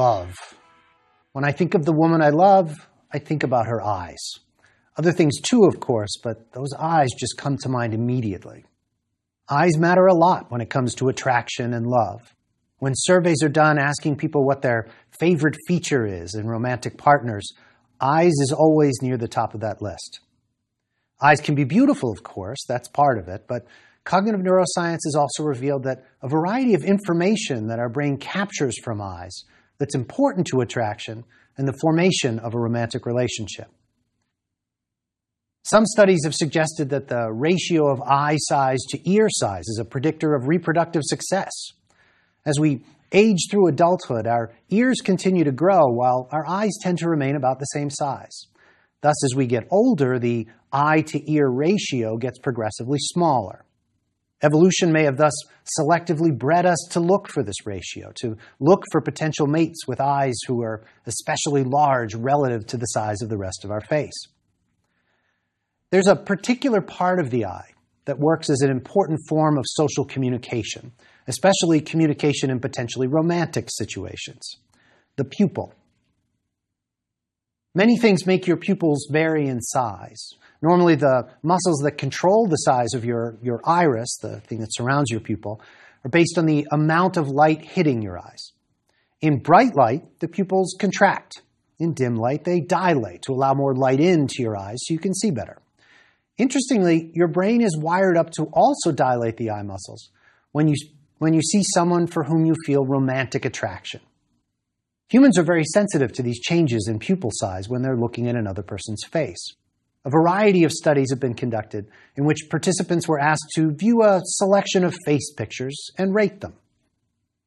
love. When I think of the woman I love, I think about her eyes. Other things too, of course, but those eyes just come to mind immediately. Eyes matter a lot when it comes to attraction and love. When surveys are done asking people what their favorite feature is in romantic partners, eyes is always near the top of that list. Eyes can be beautiful, of course, that's part of it, but cognitive neuroscience has also revealed that a variety of information that our brain captures from eyes that's important to attraction and the formation of a romantic relationship. Some studies have suggested that the ratio of eye size to ear size is a predictor of reproductive success. As we age through adulthood, our ears continue to grow while our eyes tend to remain about the same size. Thus, as we get older, the eye to ear ratio gets progressively smaller. Evolution may have thus selectively bred us to look for this ratio, to look for potential mates with eyes who are especially large relative to the size of the rest of our face. There's a particular part of the eye that works as an important form of social communication, especially communication in potentially romantic situations the pupil. Many things make your pupils vary in size. Normally, the muscles that control the size of your, your iris, the thing that surrounds your pupil, are based on the amount of light hitting your eyes. In bright light, the pupils contract. In dim light, they dilate to allow more light into your eyes so you can see better. Interestingly, your brain is wired up to also dilate the eye muscles when you, when you see someone for whom you feel romantic attraction. Humans are very sensitive to these changes in pupil size when they're looking at another person's face. A variety of studies have been conducted in which participants were asked to view a selection of face pictures and rate them.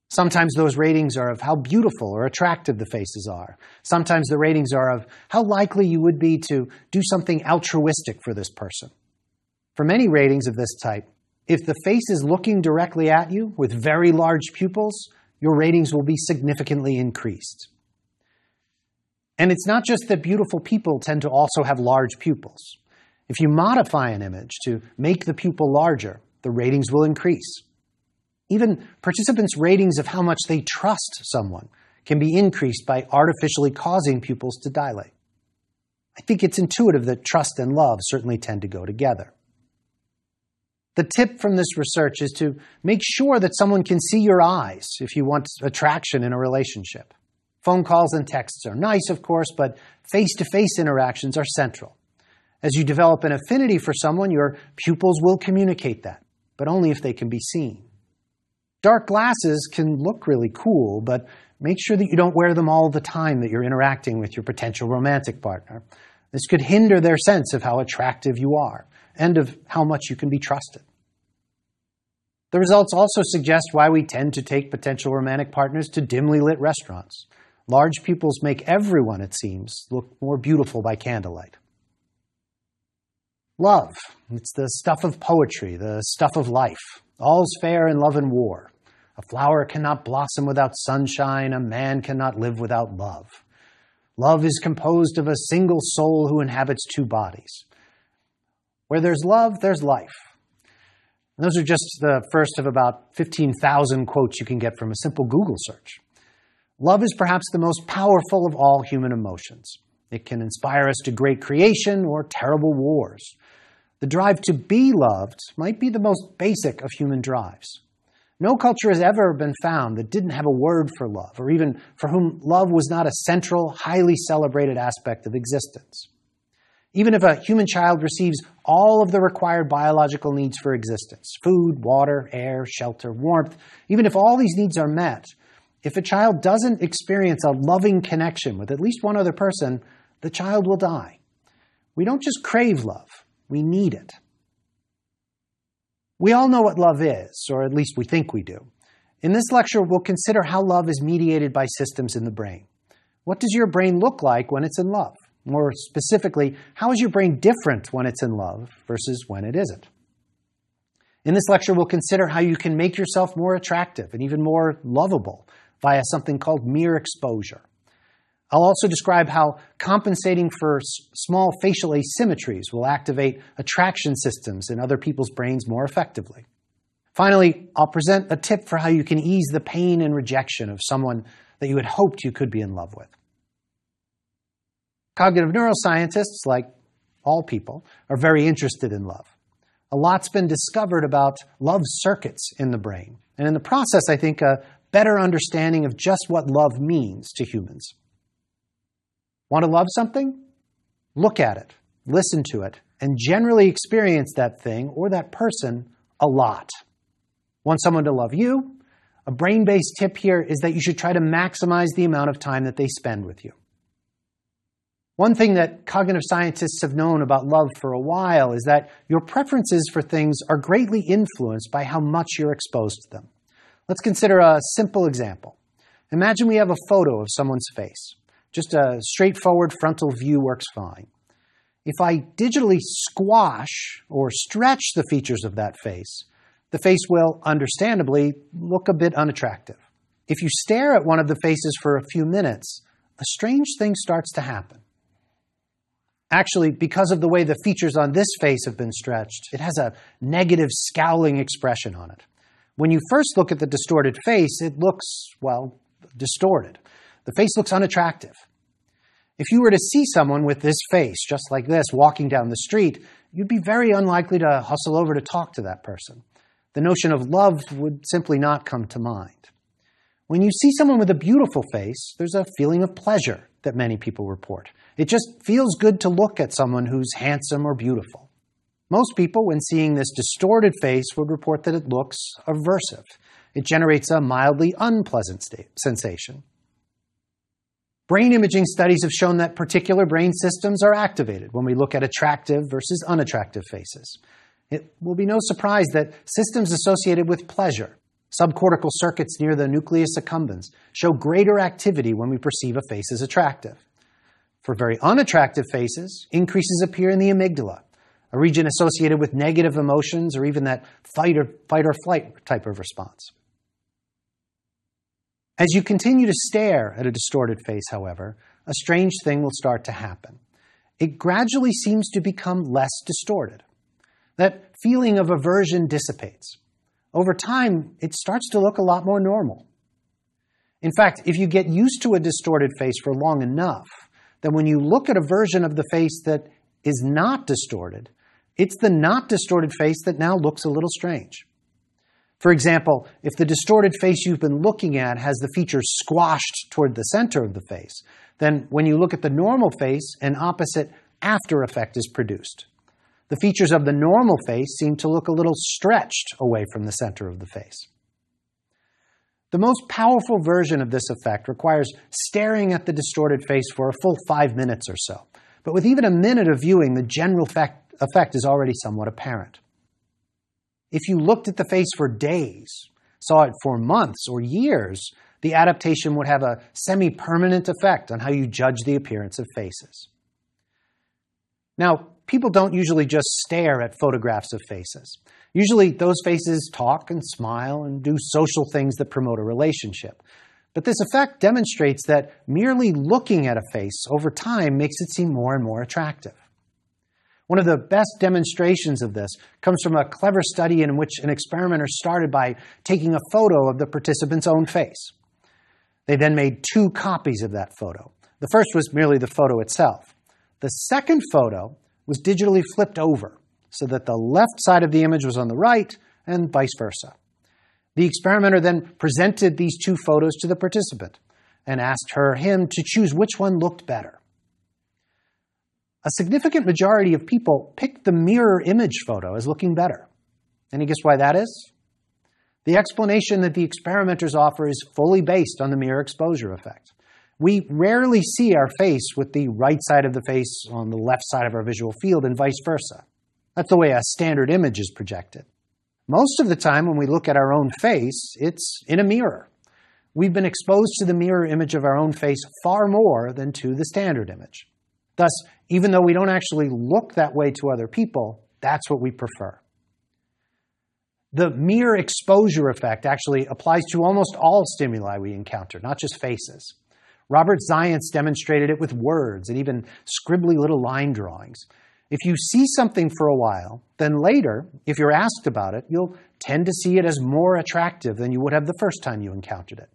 Sometimes those ratings are of how beautiful or attractive the faces are. Sometimes the ratings are of how likely you would be to do something altruistic for this person. For many ratings of this type, if the face is looking directly at you with very large pupils, your ratings will be significantly increased. And it's not just that beautiful people tend to also have large pupils. If you modify an image to make the pupil larger, the ratings will increase. Even participants' ratings of how much they trust someone can be increased by artificially causing pupils to dilate. I think it's intuitive that trust and love certainly tend to go together. The tip from this research is to make sure that someone can see your eyes if you want attraction in a relationship. Phone calls and texts are nice, of course, but face to face interactions are central. As you develop an affinity for someone, your pupils will communicate that, but only if they can be seen. Dark glasses can look really cool, but make sure that you don't wear them all the time that you're interacting with your potential romantic partner. This could hinder their sense of how attractive you are and of how much you can be trusted. The results also suggest why we tend to take potential romantic partners to dimly lit restaurants. Large pupils make everyone, it seems, look more beautiful by candlelight. Love. It's the stuff of poetry, the stuff of life. All's fair in love and war. A flower cannot blossom without sunshine. A man cannot live without love. Love is composed of a single soul who inhabits two bodies. Where there's love, there's life. And those are just the first of about 15,000 quotes you can get from a simple Google search. Love is perhaps the most powerful of all human emotions. It can inspire us to great creation or terrible wars. The drive to be loved might be the most basic of human drives. No culture has ever been found that didn't have a word for love, or even for whom love was not a central, highly celebrated aspect of existence. Even if a human child receives all of the required biological needs for existence food, water, air, shelter, warmth even if all these needs are met, if a child doesn't experience a loving connection with at least one other person, the child will die. We don't just crave love, we need it. We all know what love is, or at least we think we do. In this lecture, we'll consider how love is mediated by systems in the brain. What does your brain look like when it's in love? More specifically, how is your brain different when it's in love versus when it isn't? In this lecture, we'll consider how you can make yourself more attractive and even more lovable via something called mere exposure. I'll also describe how compensating for small facial asymmetries will activate attraction systems in other people's brains more effectively. Finally, I'll present a tip for how you can ease the pain and rejection of someone that you had hoped you could be in love with. Cognitive neuroscientists, like all people, are very interested in love. A lot's been discovered about love circuits in the brain. And in the process, I think a better understanding of just what love means to humans. Want to love something? Look at it, listen to it, and generally experience that thing or that person a lot. Want someone to love you? A brain based tip here is that you should try to maximize the amount of time that they spend with you. One thing that cognitive scientists have known about love for a while is that your preferences for things are greatly influenced by how much you're exposed to them. Let's consider a simple example. Imagine we have a photo of someone's face. Just a straightforward frontal view works fine. If I digitally squash or stretch the features of that face, the face will, understandably, look a bit unattractive. If you stare at one of the faces for a few minutes, a strange thing starts to happen. Actually, because of the way the features on this face have been stretched, it has a negative, scowling expression on it. When you first look at the distorted face, it looks, well, distorted. The face looks unattractive. If you were to see someone with this face, just like this, walking down the street, you'd be very unlikely to hustle over to talk to that person. The notion of love would simply not come to mind. When you see someone with a beautiful face, there's a feeling of pleasure that many people report. It just feels good to look at someone who's handsome or beautiful. Most people, when seeing this distorted face, would report that it looks aversive. It generates a mildly unpleasant sensation. Brain imaging studies have shown that particular brain systems are activated when we look at attractive versus unattractive faces. It will be no surprise that systems associated with pleasure, subcortical circuits near the nucleus accumbens, show greater activity when we perceive a face as attractive. For very unattractive faces, increases appear in the amygdala, a region associated with negative emotions or even that fight or, fight or flight type of response. As you continue to stare at a distorted face, however, a strange thing will start to happen. It gradually seems to become less distorted. That feeling of aversion dissipates. Over time, it starts to look a lot more normal. In fact, if you get used to a distorted face for long enough, then when you look at a version of the face that is not distorted, it's the not distorted face that now looks a little strange. For example, if the distorted face you've been looking at has the features squashed toward the center of the face, then when you look at the normal face, an opposite after effect is produced. The features of the normal face seem to look a little stretched away from the center of the face. The most powerful version of this effect requires staring at the distorted face for a full five minutes or so. But with even a minute of viewing, the general effect, effect is already somewhat apparent. If you looked at the face for days, saw it for months or years, the adaptation would have a semi permanent effect on how you judge the appearance of faces. Now, people don't usually just stare at photographs of faces. Usually, those faces talk and smile and do social things that promote a relationship. But this effect demonstrates that merely looking at a face over time makes it seem more and more attractive. One of the best demonstrations of this comes from a clever study in which an experimenter started by taking a photo of the participant's own face. They then made two copies of that photo. The first was merely the photo itself. The second photo was digitally flipped over so that the left side of the image was on the right and vice versa. The experimenter then presented these two photos to the participant and asked her him to choose which one looked better. A significant majority of people picked the mirror image photo as looking better. Any guess why that is? The explanation that the experimenters offer is fully based on the mere exposure effect. We rarely see our face with the right side of the face on the left side of our visual field and vice versa. That's the way a standard image is projected. Most of the time, when we look at our own face, it's in a mirror. We've been exposed to the mirror image of our own face far more than to the standard image. Thus, even though we don't actually look that way to other people, that's what we prefer. The mere exposure effect actually applies to almost all stimuli we encounter, not just faces. Robert Zajonc demonstrated it with words and even scribbly little line drawings. If you see something for a while, then later, if you're asked about it, you'll tend to see it as more attractive than you would have the first time you encountered it.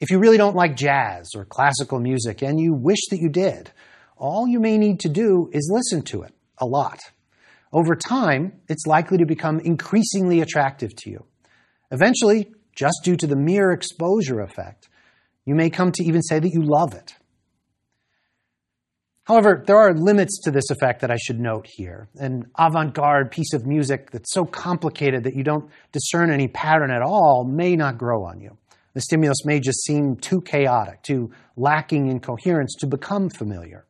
If you really don't like jazz or classical music and you wish that you did, all you may need to do is listen to it a lot. Over time, it's likely to become increasingly attractive to you. Eventually, just due to the mere exposure effect, you may come to even say that you love it. However, there are limits to this effect that I should note here. An avant garde piece of music that's so complicated that you don't discern any pattern at all may not grow on you. The stimulus may just seem too chaotic, too lacking in coherence to become familiar.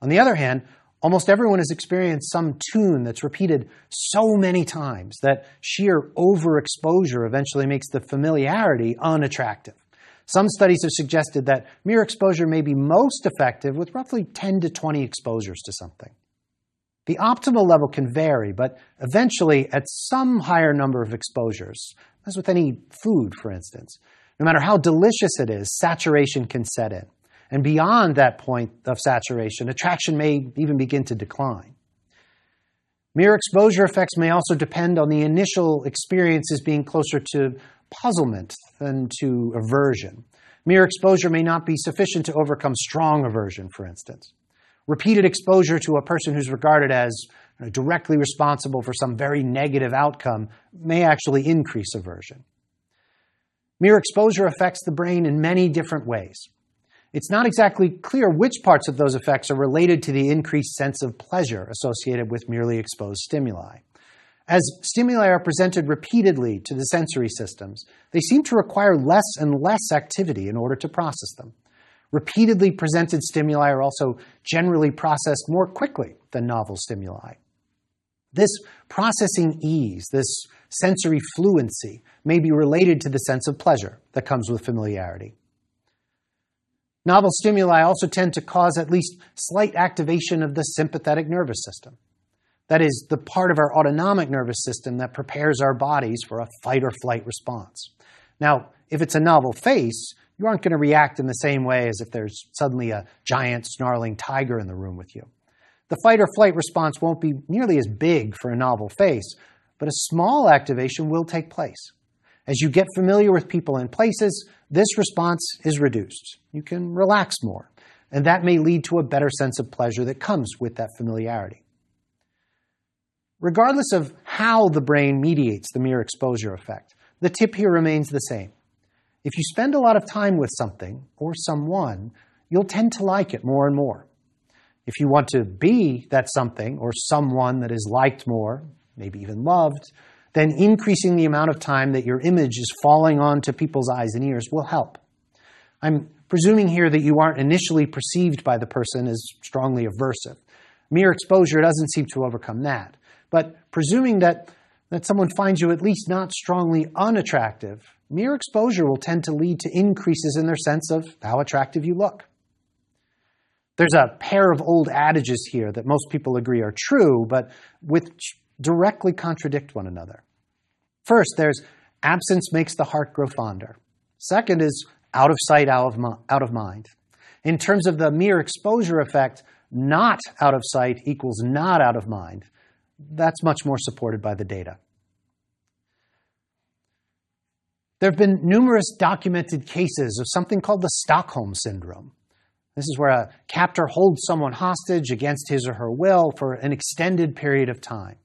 On the other hand, almost everyone has experienced some tune that's repeated so many times that sheer overexposure eventually makes the familiarity unattractive. Some studies have suggested that mere exposure may be most effective with roughly 10 to 20 exposures to something. The optimal level can vary, but eventually, at some higher number of exposures, as with any food, for instance, no matter how delicious it is, saturation can set in. And beyond that point of saturation, attraction may even begin to decline. Mere exposure effects may also depend on the initial experiences being closer to puzzlement than to aversion. Mere exposure may not be sufficient to overcome strong aversion, for instance. Repeated exposure to a person who's regarded as directly responsible for some very negative outcome may actually increase aversion. Mere exposure affects the brain in many different ways. It's not exactly clear which parts of those effects are related to the increased sense of pleasure associated with merely exposed stimuli. As stimuli are presented repeatedly to the sensory systems, they seem to require less and less activity in order to process them. Repeatedly presented stimuli are also generally processed more quickly than novel stimuli. This processing ease, this sensory fluency, may be related to the sense of pleasure that comes with familiarity. Novel stimuli also tend to cause at least slight activation of the sympathetic nervous system. That is, the part of our autonomic nervous system that prepares our bodies for a fight or flight response. Now, if it's a novel face, you aren't going to react in the same way as if there's suddenly a giant snarling tiger in the room with you. The fight or flight response won't be nearly as big for a novel face, but a small activation will take place. As you get familiar with people and places, this response is reduced. You can relax more, and that may lead to a better sense of pleasure that comes with that familiarity. Regardless of how the brain mediates the mere exposure effect, the tip here remains the same. If you spend a lot of time with something or someone, you'll tend to like it more and more. If you want to be that something or someone that is liked more, maybe even loved, then increasing the amount of time that your image is falling onto people's eyes and ears will help. I'm presuming here that you aren't initially perceived by the person as strongly aversive. Mere exposure doesn't seem to overcome that. But presuming that, that someone finds you at least not strongly unattractive, mere exposure will tend to lead to increases in their sense of how attractive you look. There's a pair of old adages here that most people agree are true, but which directly contradict one another. First, there's absence makes the heart grow fonder. Second is out of sight, out of, out of mind. In terms of the mere exposure effect, not out of sight equals not out of mind. That's much more supported by the data. There have been numerous documented cases of something called the Stockholm Syndrome. This is where a captor holds someone hostage against his or her will for an extended period of time.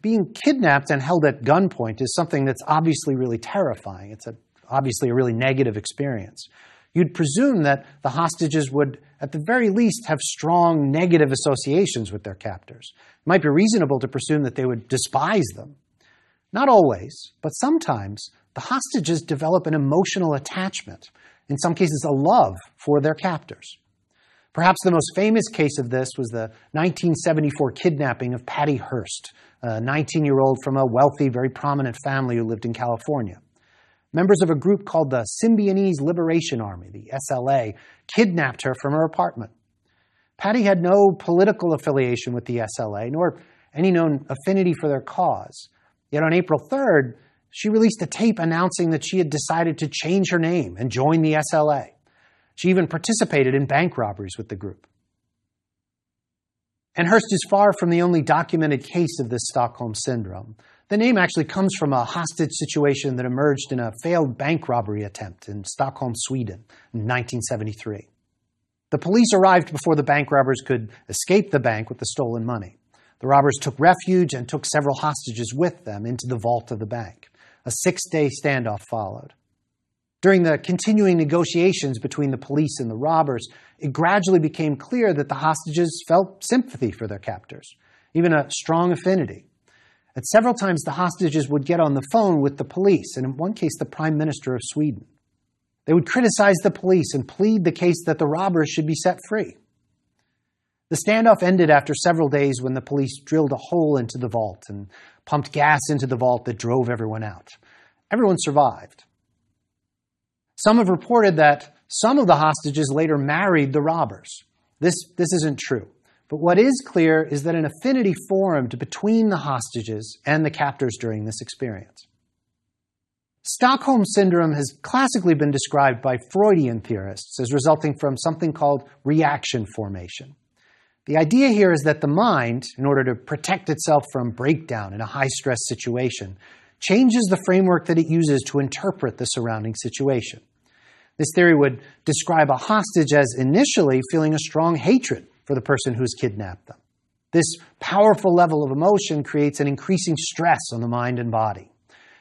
Being kidnapped and held at gunpoint is something that's obviously really terrifying. It's a, obviously a really negative experience. You'd presume that the hostages would, at the very least, have strong negative associations with their captors. It might be reasonable to presume that they would despise them. Not always, but sometimes the hostages develop an emotional attachment in some cases, a love for their captors. Perhaps the most famous case of this was the 1974 kidnapping of Patty Hearst, a 19 year old from a wealthy, very prominent family who lived in California. Members of a group called the Symbionese Liberation Army, the SLA, kidnapped her from her apartment. Patty had no political affiliation with the SLA, nor any known affinity for their cause. Yet on April 3rd, she released a tape announcing that she had decided to change her name and join the SLA. She even participated in bank robberies with the group. And Hearst is far from the only documented case of this Stockholm syndrome. The name actually comes from a hostage situation that emerged in a failed bank robbery attempt in Stockholm, Sweden in 1973. The police arrived before the bank robbers could escape the bank with the stolen money. The robbers took refuge and took several hostages with them into the vault of the bank. A six day standoff followed. During the continuing negotiations between the police and the robbers, it gradually became clear that the hostages felt sympathy for their captors, even a strong affinity. At several times, the hostages would get on the phone with the police, and in one case, the Prime Minister of Sweden. They would criticize the police and plead the case that the robbers should be set free. The standoff ended after several days when the police drilled a hole into the vault and pumped gas into the vault that drove everyone out. Everyone survived. Some have reported that some of the hostages later married the robbers. This, this isn't true. But what is clear is that an affinity formed between the hostages and the captors during this experience. Stockholm Syndrome has classically been described by Freudian theorists as resulting from something called reaction formation. The idea here is that the mind, in order to protect itself from breakdown in a high stress situation, changes the framework that it uses to interpret the surrounding situation. This theory would describe a hostage as initially feeling a strong hatred for the person who's kidnapped them. This powerful level of emotion creates an increasing stress on the mind and body.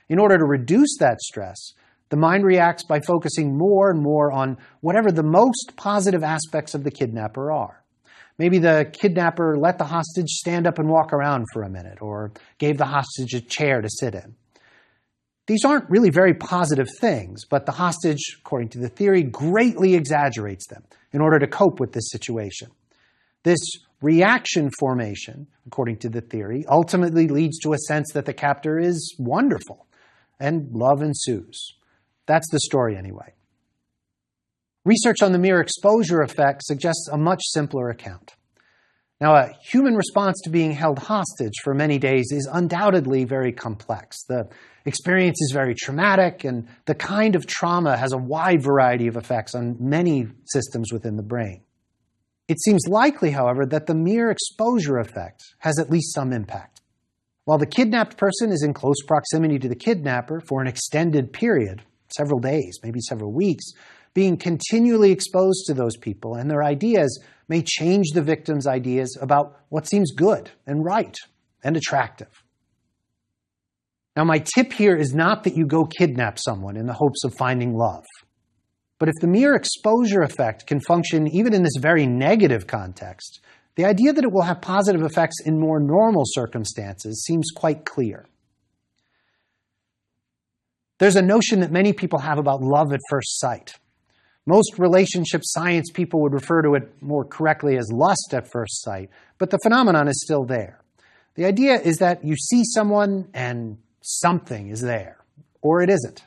In order to reduce that stress, the mind reacts by focusing more and more on whatever the most positive aspects of the kidnapper are. Maybe the kidnapper let the hostage stand up and walk around for a minute, or gave the hostage a chair to sit in. These aren't really very positive things, but the hostage, according to the theory, greatly exaggerates them in order to cope with this situation. This reaction formation, according to the theory, ultimately leads to a sense that the captor is wonderful, and love ensues. That's the story, anyway. Research on the mere exposure effect suggests a much simpler account. Now, a human response to being held hostage for many days is undoubtedly very complex. The experience is very traumatic, and the kind of trauma has a wide variety of effects on many systems within the brain. It seems likely, however, that the mere exposure effect has at least some impact. While the kidnapped person is in close proximity to the kidnapper for an extended period, several days, maybe several weeks, being continually exposed to those people and their ideas may change the victim's ideas about what seems good and right and attractive. Now, my tip here is not that you go kidnap someone in the hopes of finding love. But if the mere exposure effect can function even in this very negative context, the idea that it will have positive effects in more normal circumstances seems quite clear. There's a notion that many people have about love at first sight. Most relationship science people would refer to it more correctly as lust at first sight, but the phenomenon is still there. The idea is that you see someone and something is there, or it isn't.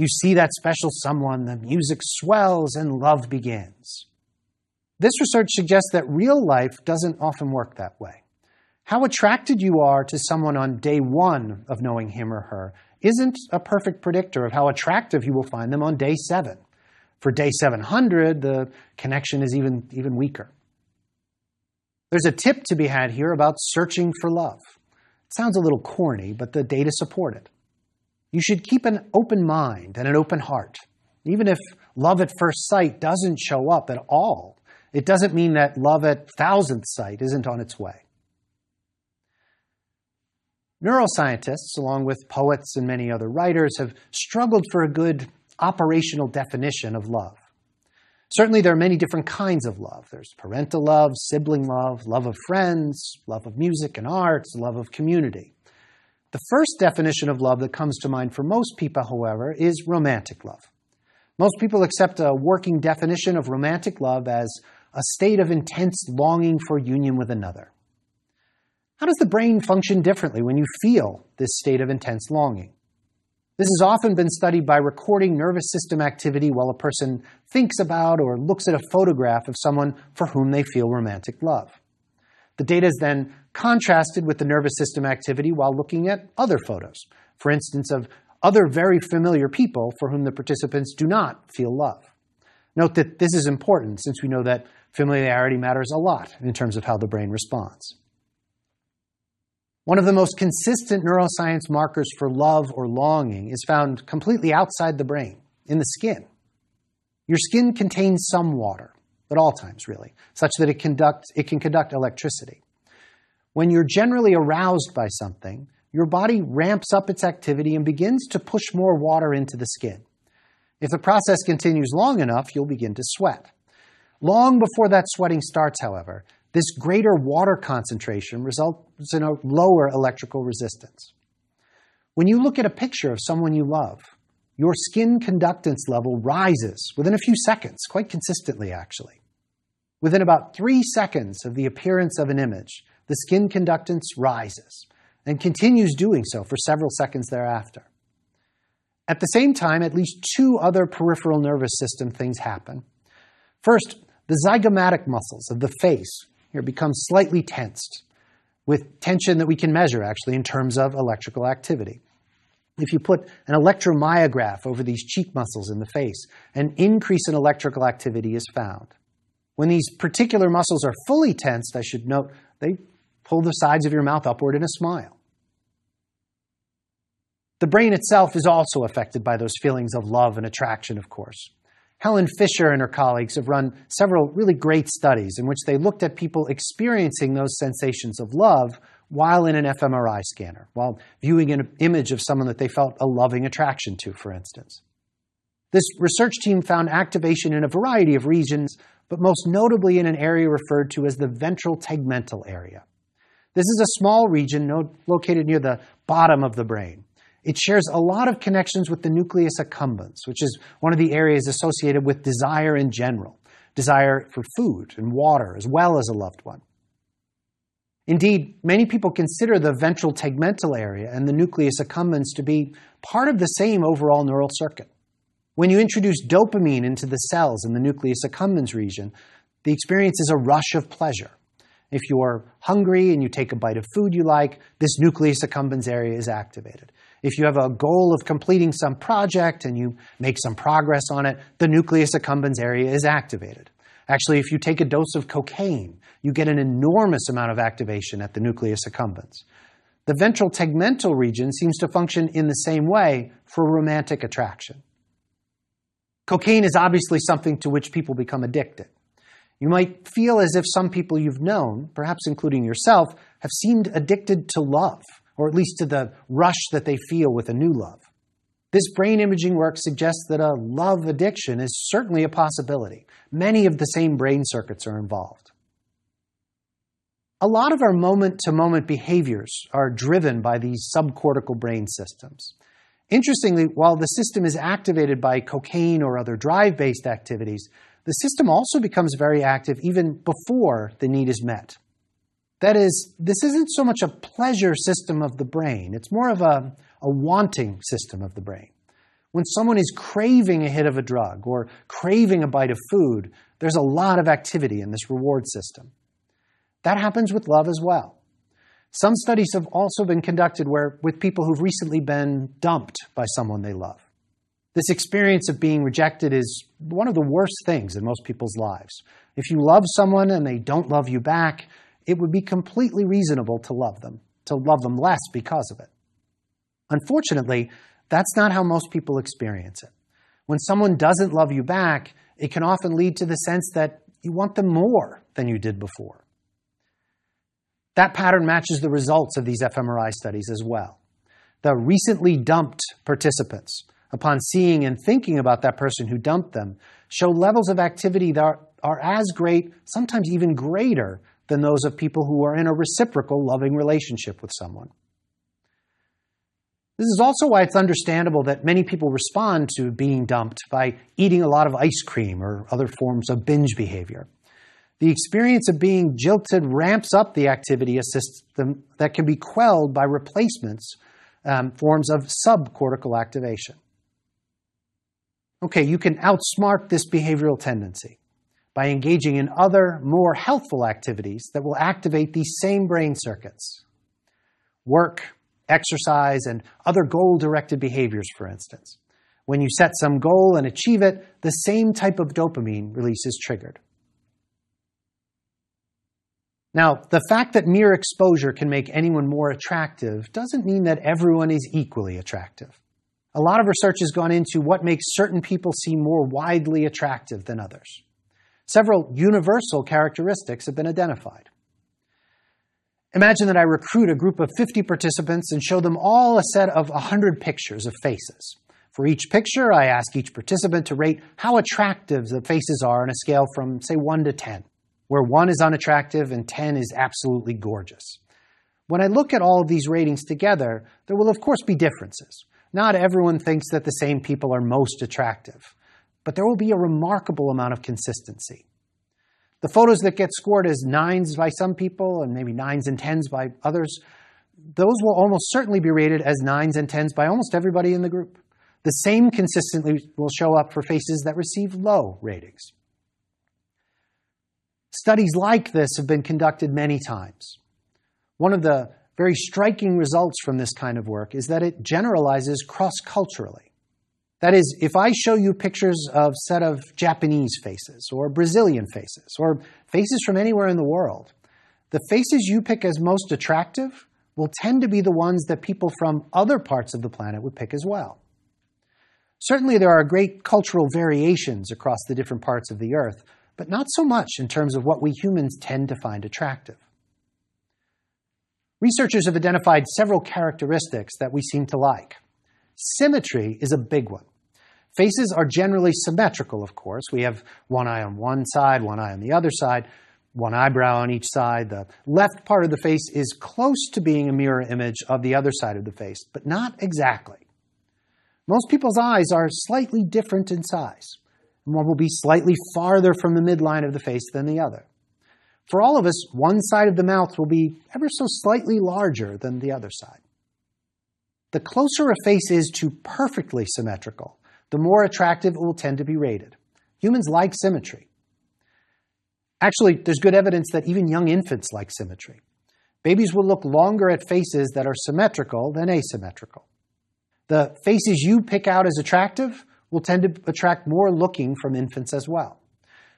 You see that special someone, the music swells, and love begins. This research suggests that real life doesn't often work that way. How attracted you are to someone on day one of knowing him or her isn't a perfect predictor of how attractive you will find them on day seven. For day 700, the connection is even, even weaker. There's a tip to be had here about searching for love. It sounds a little corny, but the data support it. You should keep an open mind and an open heart. Even if love at first sight doesn't show up at all, it doesn't mean that love at thousandth sight isn't on its way. Neuroscientists, along with poets and many other writers, have struggled for a good operational definition of love. Certainly, there are many different kinds of love. There's parental love, sibling love, love of friends, love of music and arts, love of community. The first definition of love that comes to mind for most people, however, is romantic love. Most people accept a working definition of romantic love as a state of intense longing for union with another. How does the brain function differently when you feel this state of intense longing? This has often been studied by recording nervous system activity while a person thinks about or looks at a photograph of someone for whom they feel romantic love. The data is then contrasted with the nervous system activity while looking at other photos, for instance, of other very familiar people for whom the participants do not feel love. Note that this is important since we know that familiarity matters a lot in terms of how the brain responds. One of the most consistent neuroscience markers for love or longing is found completely outside the brain, in the skin. Your skin contains some water, at all times really, such that it, conduct, it can conduct electricity. When you're generally aroused by something, your body ramps up its activity and begins to push more water into the skin. If the process continues long enough, you'll begin to sweat. Long before that sweating starts, however, this greater water concentration results in a lower electrical resistance. When you look at a picture of someone you love, your skin conductance level rises within a few seconds, quite consistently actually. Within about three seconds of the appearance of an image, the skin conductance rises and continues doing so for several seconds thereafter. At the same time, at least two other peripheral nervous system things happen. First, the zygomatic muscles of the face here become slightly tensed with tension that we can measure actually in terms of electrical activity. If you put an electromyograph over these cheek muscles in the face, an increase in electrical activity is found. When these particular muscles are fully tensed, I should note, they pull the sides of your mouth upward in a smile. The brain itself is also affected by those feelings of love and attraction, of course. Helen Fisher and her colleagues have run several really great studies in which they looked at people experiencing those sensations of love while in an fMRI scanner, while viewing an image of someone that they felt a loving attraction to, for instance. This research team found activation in a variety of regions, but most notably in an area referred to as the ventral tegmental area. This is a small region located near the bottom of the brain. It shares a lot of connections with the nucleus accumbens, which is one of the areas associated with desire in general, desire for food and water, as well as a loved one. Indeed, many people consider the ventral tegmental area and the nucleus accumbens to be part of the same overall neural circuit. When you introduce dopamine into the cells in the nucleus accumbens region, the experience is a rush of pleasure. If you're hungry and you take a bite of food you like, this nucleus accumbens area is activated. If you have a goal of completing some project and you make some progress on it, the nucleus accumbens area is activated. Actually, if you take a dose of cocaine, you get an enormous amount of activation at the nucleus accumbens. The ventral tegmental region seems to function in the same way for romantic attraction. Cocaine is obviously something to which people become addicted. You might feel as if some people you've known, perhaps including yourself, have seemed addicted to love or at least to the rush that they feel with a new love. This brain imaging work suggests that a love addiction is certainly a possibility. Many of the same brain circuits are involved. A lot of our moment to moment behaviors are driven by these subcortical brain systems. Interestingly, while the system is activated by cocaine or other drive based activities, the system also becomes very active even before the need is met. That is, this isn't so much a pleasure system of the brain, it's more of a, a wanting system of the brain. When someone is craving a hit of a drug or craving a bite of food, there's a lot of activity in this reward system. That happens with love as well. Some studies have also been conducted where, with people who've recently been dumped by someone they love. This experience of being rejected is one of the worst things in most people's lives. If you love someone and they don't love you back, it would be completely reasonable to love them, to love them less because of it. Unfortunately, that's not how most people experience it. When someone doesn't love you back, it can often lead to the sense that you want them more than you did before. That pattern matches the results of these fMRI studies as well. The recently dumped participants, upon seeing and thinking about that person who dumped them, show levels of activity that are, are as great, sometimes even greater, than those of people who are in a reciprocal, loving relationship with someone. This is also why it's understandable that many people respond to being dumped by eating a lot of ice cream or other forms of binge behavior. The experience of being jilted ramps up the activity system that can be quelled by replacements, um, forms of subcortical activation. Okay, you can outsmart this behavioral tendency by engaging in other, more healthful activities that will activate these same brain circuits. Work, exercise, and other goal directed behaviors, for instance. When you set some goal and achieve it, the same type of dopamine release is triggered. Now, the fact that mere exposure can make anyone more attractive doesn't mean that everyone is equally attractive. A lot of research has gone into what makes certain people seem more widely attractive than others. Several universal characteristics have been identified. Imagine that I recruit a group of 50 participants and show them all a set of 100 pictures of faces. For each picture, I ask each participant to rate how attractive the faces are on a scale from, say, 1 to 10, where 1 is unattractive and 10 is absolutely gorgeous. When I look at all of these ratings together, there will of course be differences. Not everyone thinks that the same people are most attractive, but there will be a remarkable amount of consistency. The photos that get scored as nines by some people and maybe nines and tens by others, those will almost certainly be rated as nines and tens by almost everybody in the group. The same consistently will show up for faces that receive low ratings. Studies like this have been conducted many times. One of the very striking results from this kind of work is that it generalizes cross culturally. That is, if I show you pictures of set of Japanese faces or Brazilian faces or faces from anywhere in the world, the faces you pick as most attractive will tend to be the ones that people from other parts of the planet would pick as well. Certainly, there are great cultural variations across the different parts of the Earth, but not so much in terms of what we humans tend to find attractive. Researchers have identified several characteristics that we seem to like. Symmetry is a big one. Faces are generally symmetrical, of course. We have one eye on one side, one eye on the other side, one eyebrow on each side. The left part of the face is close to being a mirror image of the other side of the face, but not exactly. Most people's eyes are slightly different in size. One will be slightly farther from the midline of the face than the other. For all of us, one side of the mouth will be ever so slightly larger than the other side. The closer a face is to perfectly symmetrical, the more attractive it will tend to be rated. Humans like symmetry. Actually, there's good evidence that even young infants like symmetry. Babies will look longer at faces that are symmetrical than asymmetrical. The faces you pick out as attractive will tend to attract more looking from infants as well.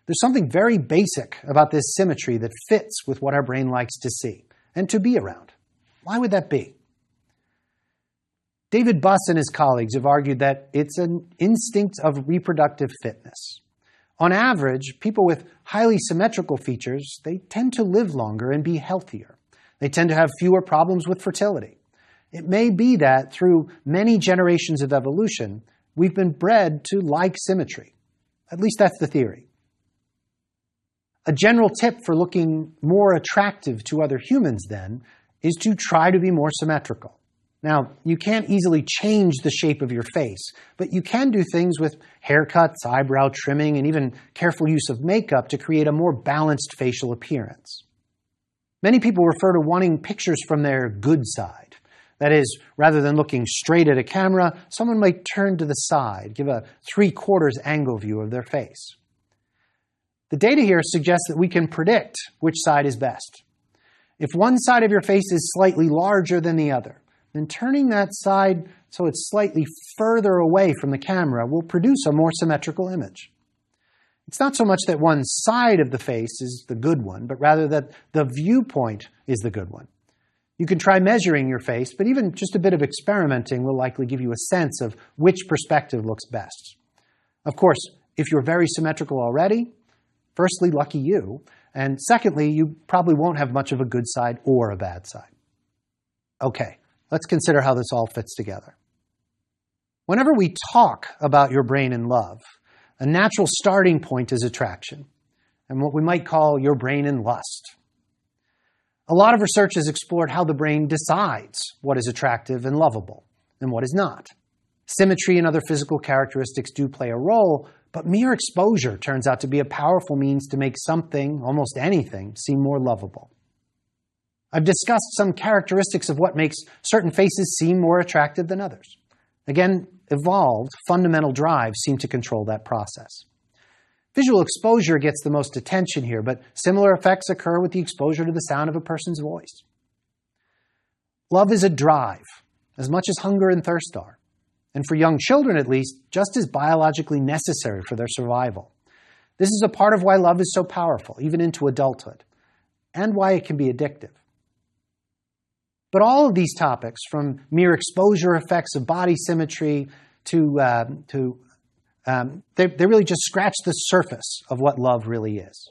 There's something very basic about this symmetry that fits with what our brain likes to see and to be around. Why would that be? David Buss and his colleagues have argued that it's an instinct of reproductive fitness. On average, people with highly symmetrical features, they tend to live longer and be healthier. They tend to have fewer problems with fertility. It may be that through many generations of evolution, we've been bred to like symmetry. At least that's the theory. A general tip for looking more attractive to other humans, then, is to try to be more symmetrical. Now, you can't easily change the shape of your face, but you can do things with haircuts, eyebrow trimming, and even careful use of makeup to create a more balanced facial appearance. Many people refer to wanting pictures from their good side. That is, rather than looking straight at a camera, someone might turn to the side, give a three quarters angle view of their face. The data here suggests that we can predict which side is best. If one side of your face is slightly larger than the other, then turning that side so it's slightly further away from the camera will produce a more symmetrical image. It's not so much that one side of the face is the good one, but rather that the viewpoint is the good one. You can try measuring your face, but even just a bit of experimenting will likely give you a sense of which perspective looks best. Of course, if you're very symmetrical already, firstly, lucky you, and secondly, you probably won't have much of a good side or a bad side. Okay, Let's consider how this all fits together. Whenever we talk about your brain and love, a natural starting point is attraction, and what we might call your brain and lust. A lot of research has explored how the brain decides what is attractive and lovable and what is not. Symmetry and other physical characteristics do play a role, but mere exposure turns out to be a powerful means to make something, almost anything, seem more lovable. I've discussed some characteristics of what makes certain faces seem more attractive than others. Again, evolved, fundamental drives seem to control that process. Visual exposure gets the most attention here, but similar effects occur with the exposure to the sound of a person's voice. Love is a drive, as much as hunger and thirst are, and for young children at least, just as biologically necessary for their survival. This is a part of why love is so powerful, even into adulthood. and why it can be addictive. But all of these topics, from mere exposure effects of body symmetry to, uh, to um, they, they really just scratch the surface of what love really is.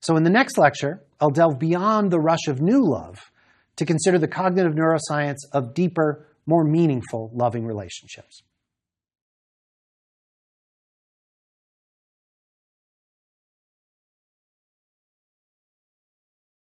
So, in the next lecture, I'll delve beyond the rush of new love to consider the cognitive neuroscience of deeper, more meaningful loving relationships.